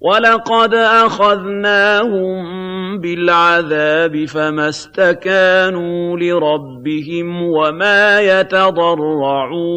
وَلَقَدْ أَخَذْنَاهُم بِالْعَذَابِ فَمَا اسْتَكَانُوا لِرَبِّهِمْ وَمَا يَتَضَرَّعُونَ